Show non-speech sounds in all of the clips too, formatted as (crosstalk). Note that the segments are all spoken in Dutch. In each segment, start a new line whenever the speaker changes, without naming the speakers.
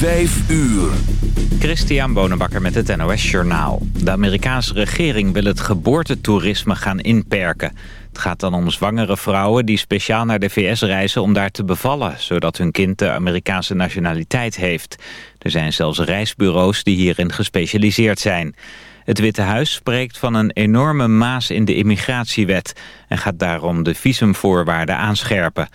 Vijf uur.
Christian Bonenbakker met het NOS Journaal. De Amerikaanse regering wil het geboortetoerisme gaan inperken. Het gaat dan om zwangere vrouwen die speciaal naar de VS reizen om daar te bevallen... zodat hun kind de Amerikaanse nationaliteit heeft. Er zijn zelfs reisbureaus die hierin gespecialiseerd zijn. Het Witte Huis spreekt van een enorme maas in de immigratiewet... en gaat daarom de visumvoorwaarden aanscherpen.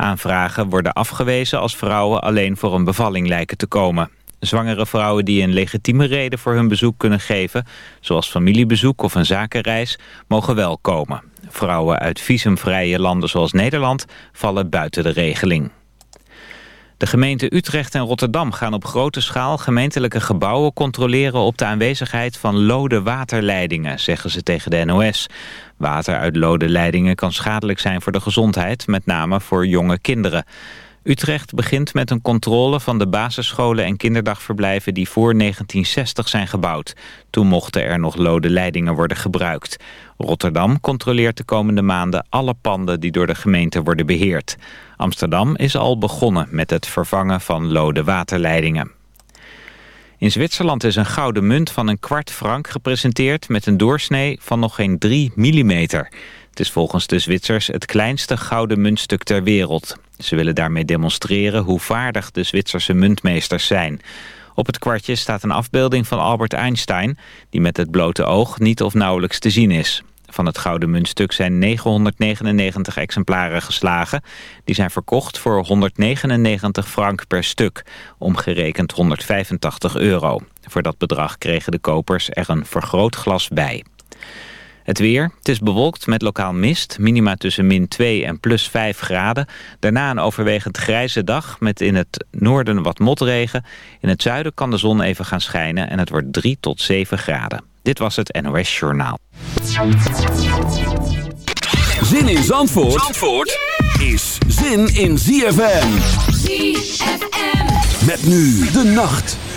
Aanvragen worden afgewezen als vrouwen alleen voor een bevalling lijken te komen. Zwangere vrouwen die een legitieme reden voor hun bezoek kunnen geven... zoals familiebezoek of een zakenreis, mogen wel komen. Vrouwen uit visumvrije landen zoals Nederland vallen buiten de regeling. De gemeenten Utrecht en Rotterdam gaan op grote schaal gemeentelijke gebouwen controleren op de aanwezigheid van lode waterleidingen, zeggen ze tegen de NOS. Water uit lode leidingen kan schadelijk zijn voor de gezondheid, met name voor jonge kinderen. Utrecht begint met een controle van de basisscholen en kinderdagverblijven die voor 1960 zijn gebouwd. Toen mochten er nog lode leidingen worden gebruikt. Rotterdam controleert de komende maanden alle panden die door de gemeente worden beheerd. Amsterdam is al begonnen met het vervangen van lode waterleidingen. In Zwitserland is een gouden munt van een kwart frank gepresenteerd... met een doorsnee van nog geen 3 millimeter. Het is volgens de Zwitsers het kleinste gouden muntstuk ter wereld. Ze willen daarmee demonstreren hoe vaardig de Zwitserse muntmeesters zijn. Op het kwartje staat een afbeelding van Albert Einstein... die met het blote oog niet of nauwelijks te zien is. Van het gouden muntstuk zijn 999 exemplaren geslagen. Die zijn verkocht voor 199 frank per stuk, omgerekend 185 euro. Voor dat bedrag kregen de kopers er een vergrootglas bij. Het weer. Het is bewolkt met lokaal mist. Minima tussen min 2 en plus 5 graden. Daarna een overwegend grijze dag met in het noorden wat motregen. In het zuiden kan de zon even gaan schijnen en het wordt 3 tot 7 graden. Dit was het NOS Journaal.
Zin in Zandvoort, Zandvoort is zin in ZFM. ZFM. Met nu de nacht.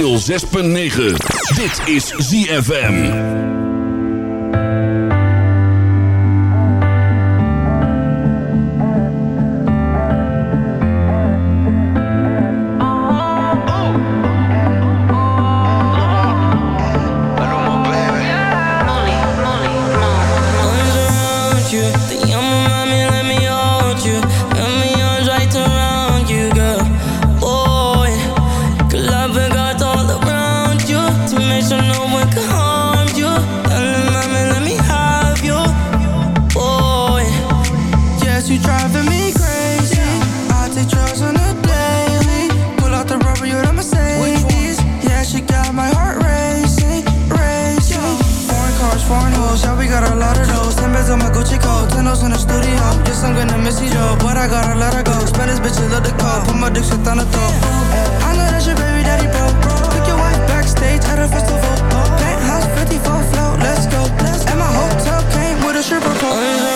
106.9. Dit is ZFM.
she dope, but I gotta let her go. Spanish bitches love the
call,
put my dick straight on the top. I know that's your baby daddy, bro. Took your wife backstage at a festival. Penthouse 54 float, let's go. And my hotel came with a stripper pole.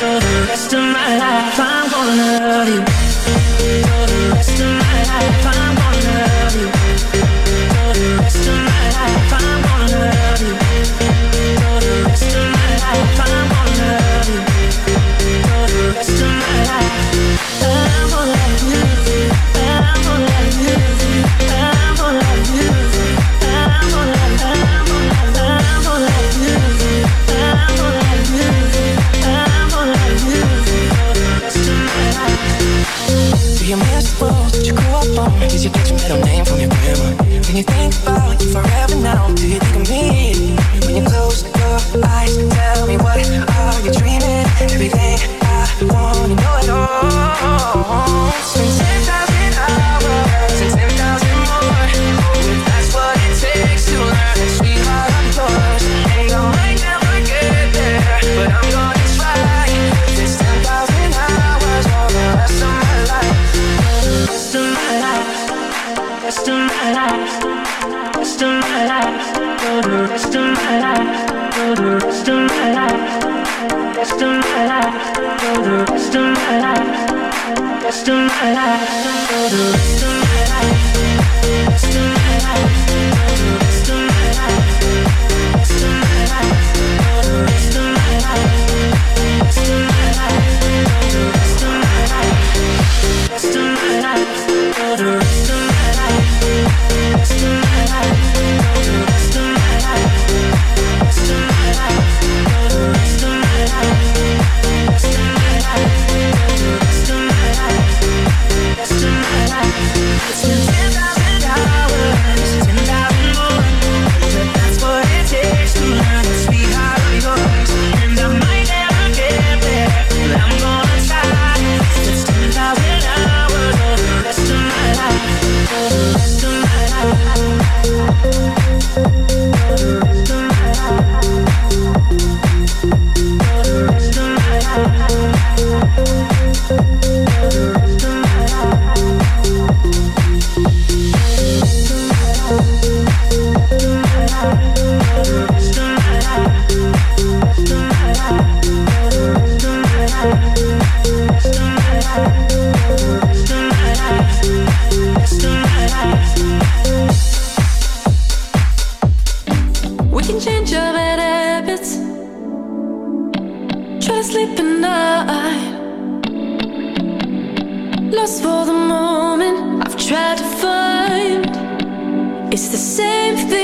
for the rest of my life. I gonna love you. forever. the (laughs) It's the same thing.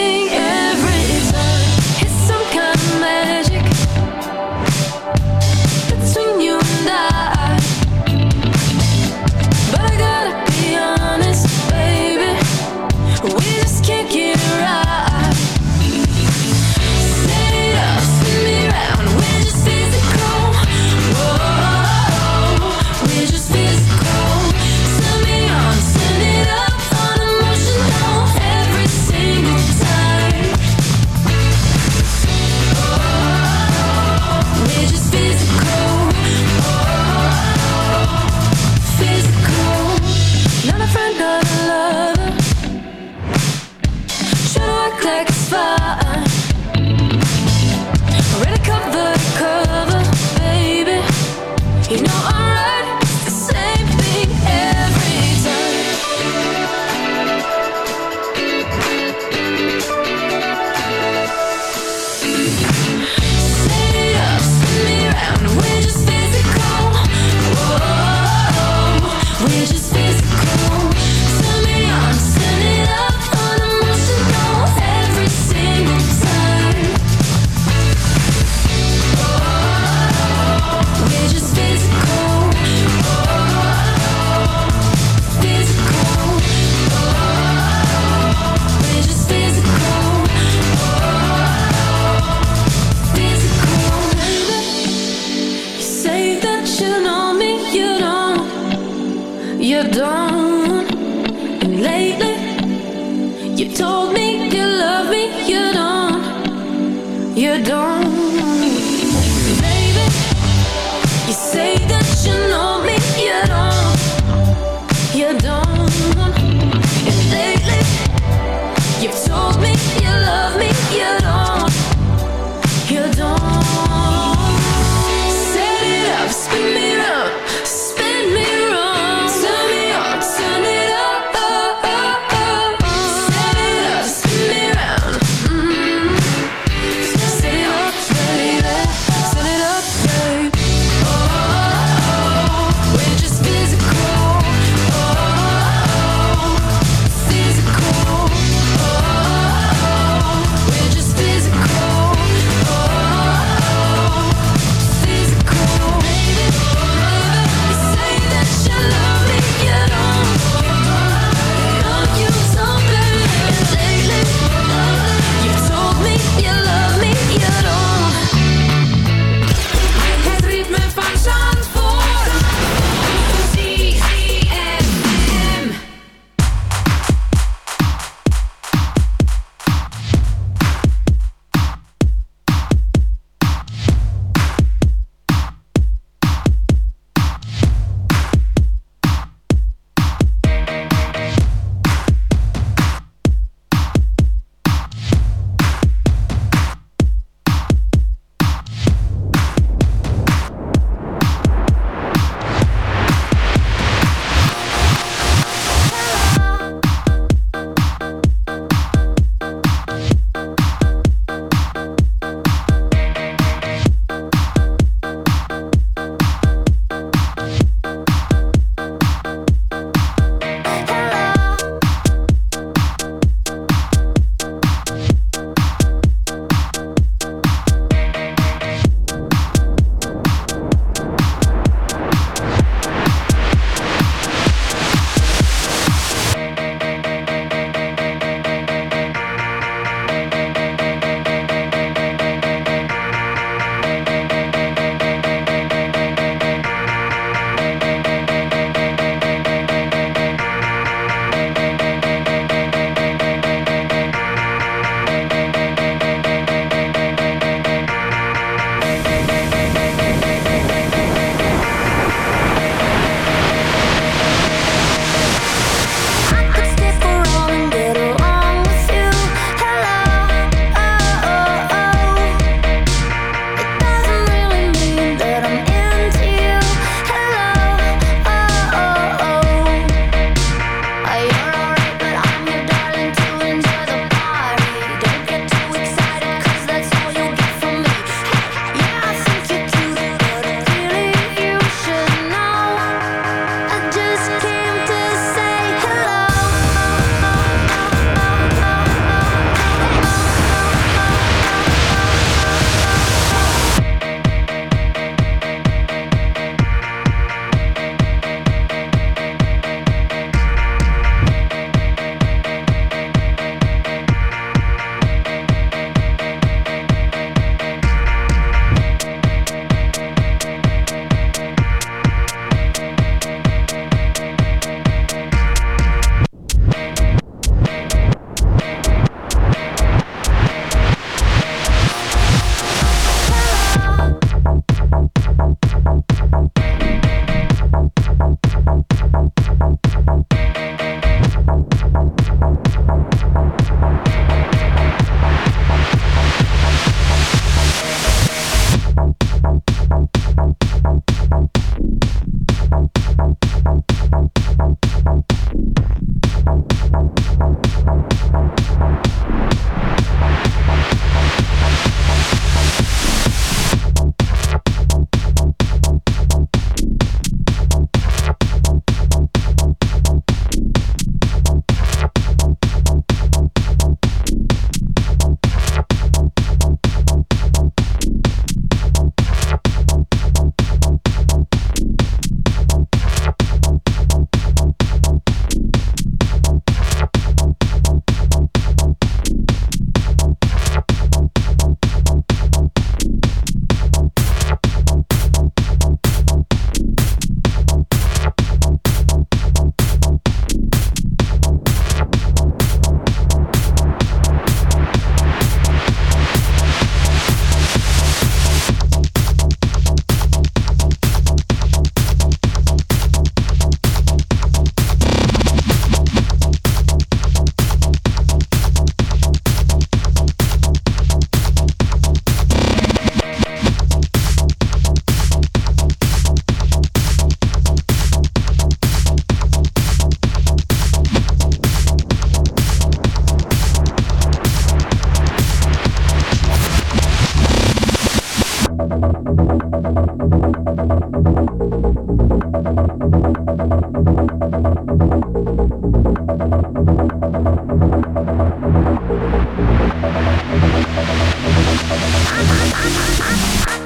Ha ha ha ha ha!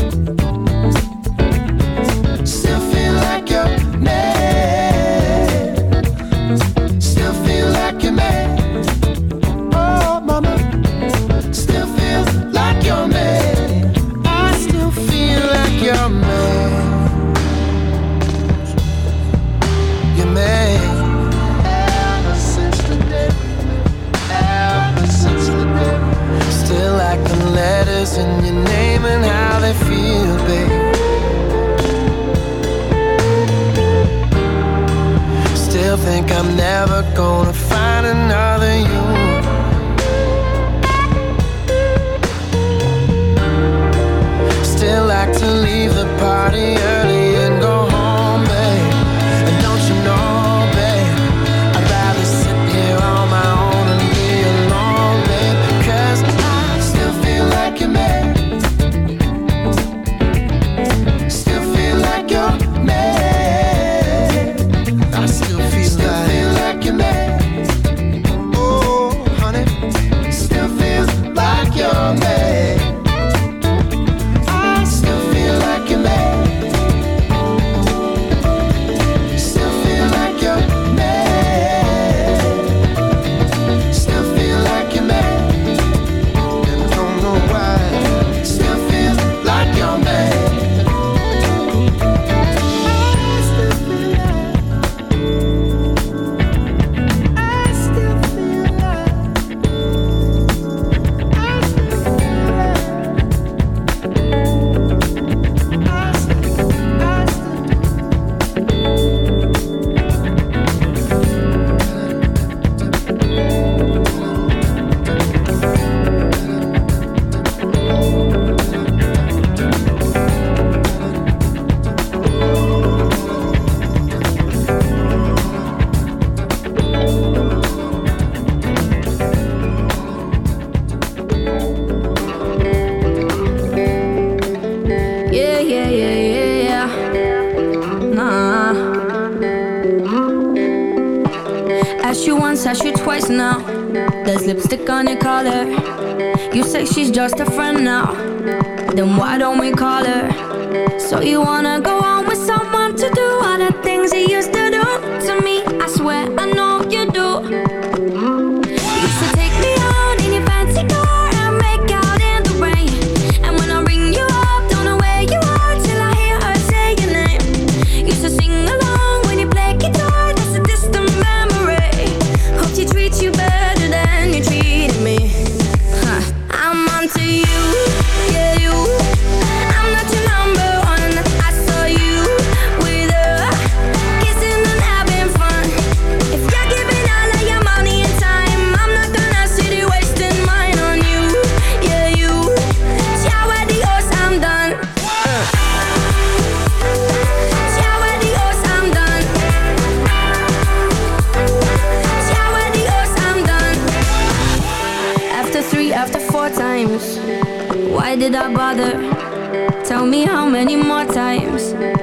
gonna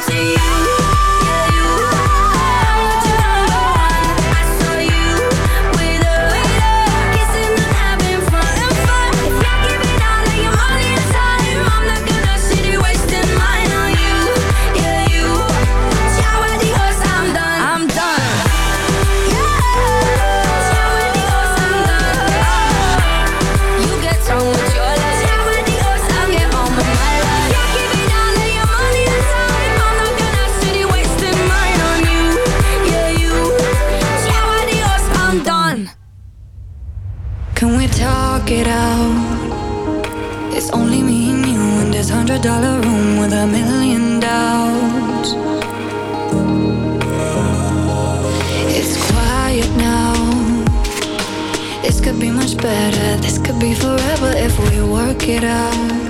to you. dollar room with a million doubts. It's quiet now. This could be much better. This could be forever if we work it out.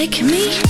like me?